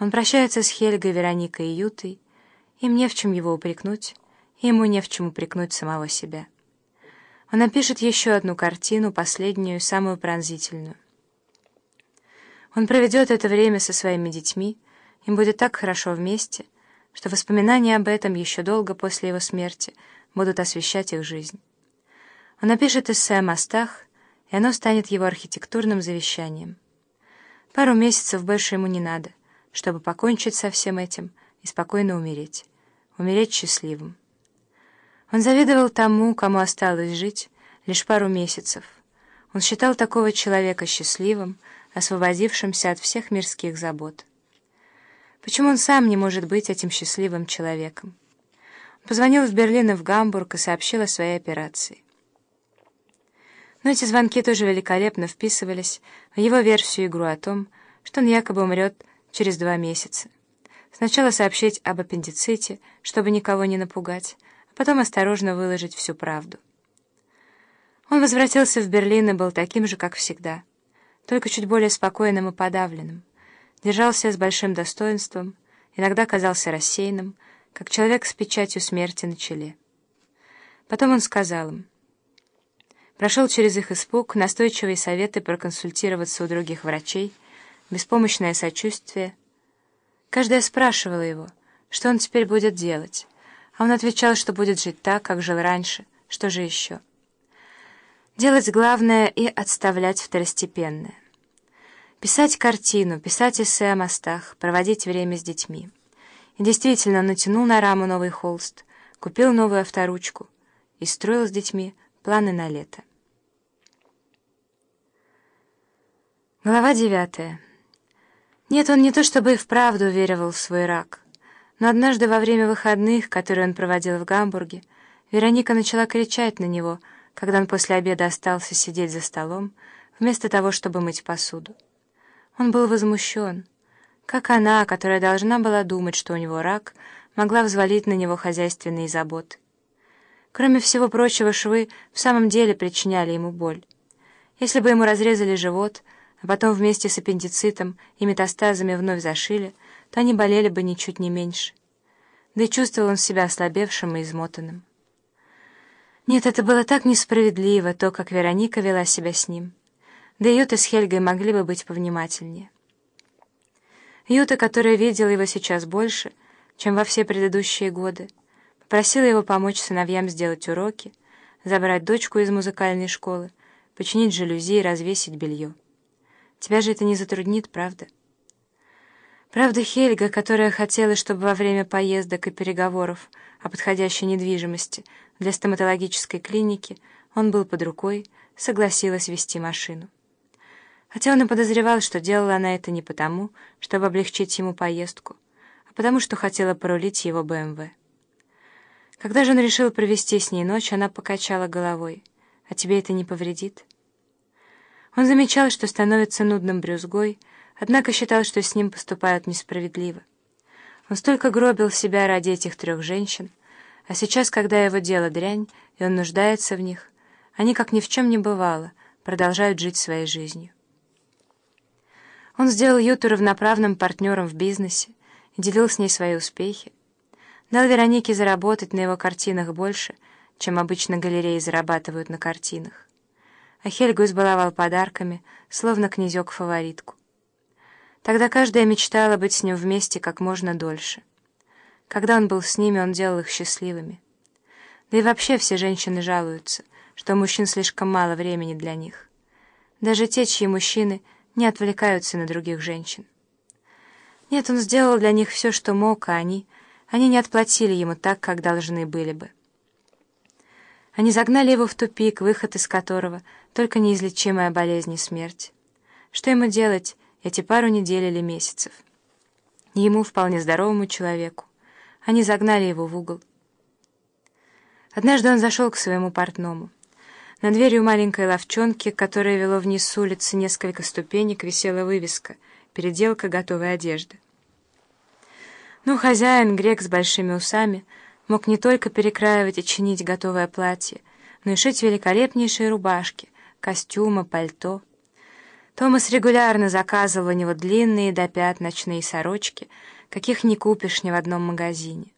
Он прощается с Хельгой, Вероникой и Ютой. Им не в чем его упрекнуть, и ему не в чем упрекнуть самого себя. Он напишет еще одну картину, последнюю, самую пронзительную. Он проведет это время со своими детьми, им будет так хорошо вместе, что воспоминания об этом еще долго после его смерти будут освещать их жизнь. Он напишет эссе о мостах, и оно станет его архитектурным завещанием. Пару месяцев больше ему не надо, чтобы покончить со всем этим и спокойно умереть. Умереть счастливым. Он завидовал тому, кому осталось жить лишь пару месяцев. Он считал такого человека счастливым, освободившимся от всех мирских забот. Почему он сам не может быть этим счастливым человеком? Он позвонил в Берлин и в Гамбург и сообщил о своей операции. Но эти звонки тоже великолепно вписывались в его версию игру о том, что он якобы умрет через два месяца. Сначала сообщить об аппендиците, чтобы никого не напугать, а потом осторожно выложить всю правду. Он возвратился в Берлин и был таким же, как всегда, только чуть более спокойным и подавленным. Держался с большим достоинством, иногда казался рассеянным, как человек с печатью смерти на челе. Потом он сказал им, прошел через их испуг, настойчивые советы проконсультироваться у других врачей, беспомощное сочувствие. Каждая спрашивала его, что он теперь будет делать, а он отвечал, что будет жить так, как жил раньше, что же еще. Делать главное и отставлять второстепенное. Писать картину, писать эссе о мостах, проводить время с детьми. И действительно, натянул на раму новый холст, купил новую авторучку и строил с детьми планы на лето. Глава девятая. Нет, он не то чтобы и вправду уверовал в свой рак, но однажды во время выходных, которые он проводил в Гамбурге, Вероника начала кричать на него, когда он после обеда остался сидеть за столом, вместо того, чтобы мыть посуду. Он был возмущен. Как она, которая должна была думать, что у него рак, могла взвалить на него хозяйственные заботы. Кроме всего прочего, швы в самом деле причиняли ему боль. Если бы ему разрезали живот — а потом вместе с аппендицитом и метастазами вновь зашили, то они болели бы ничуть не меньше. Да и чувствовал он себя ослабевшим и измотанным. Нет, это было так несправедливо, то, как Вероника вела себя с ним. Да и Юта с Хельгой могли бы быть повнимательнее. Юта, которая видела его сейчас больше, чем во все предыдущие годы, попросила его помочь сыновьям сделать уроки, забрать дочку из музыкальной школы, починить жалюзи и развесить белье. Тебя же это не затруднит, правда? Правда, Хельга, которая хотела, чтобы во время поездок и переговоров о подходящей недвижимости для стоматологической клиники он был под рукой, согласилась вести машину. Хотя он и подозревал, что делала она это не потому, чтобы облегчить ему поездку, а потому, что хотела порулить его БМВ. Когда же он решил провести с ней ночь, она покачала головой. «А тебе это не повредит?» Он замечал, что становится нудным брюзгой, однако считал, что с ним поступают несправедливо. Он столько гробил себя ради этих трех женщин, а сейчас, когда его дело дрянь, и он нуждается в них, они, как ни в чем не бывало, продолжают жить своей жизнью. Он сделал Юту равноправным партнером в бизнесе и делил с ней свои успехи. Дал Веронике заработать на его картинах больше, чем обычно галереи зарабатывают на картинах а Хельгу избаловал подарками, словно князек-фаворитку. Тогда каждая мечтала быть с ним вместе как можно дольше. Когда он был с ними, он делал их счастливыми. Да и вообще все женщины жалуются, что мужчин слишком мало времени для них. Даже те, чьи мужчины не отвлекаются на других женщин. Нет, он сделал для них все, что мог, а они... Они не отплатили ему так, как должны были бы. Они загнали его в тупик, выход из которого — только неизлечимая болезнь и смерть. Что ему делать эти пару недель или месяцев? Ему, вполне здоровому человеку. Они загнали его в угол. Однажды он зашел к своему портному. На дверью маленькой ловчонки, которая вела вниз с улицы несколько ступенек, висела вывеска «Переделка готовой одежды». Ну, хозяин, грек с большими усами — мог не только перекраивать и чинить готовое платье, но и шить великолепнейшие рубашки, костюмы, пальто. Томас регулярно заказывал у него длинные до пят ночные сорочки, каких не купишь ни в одном магазине.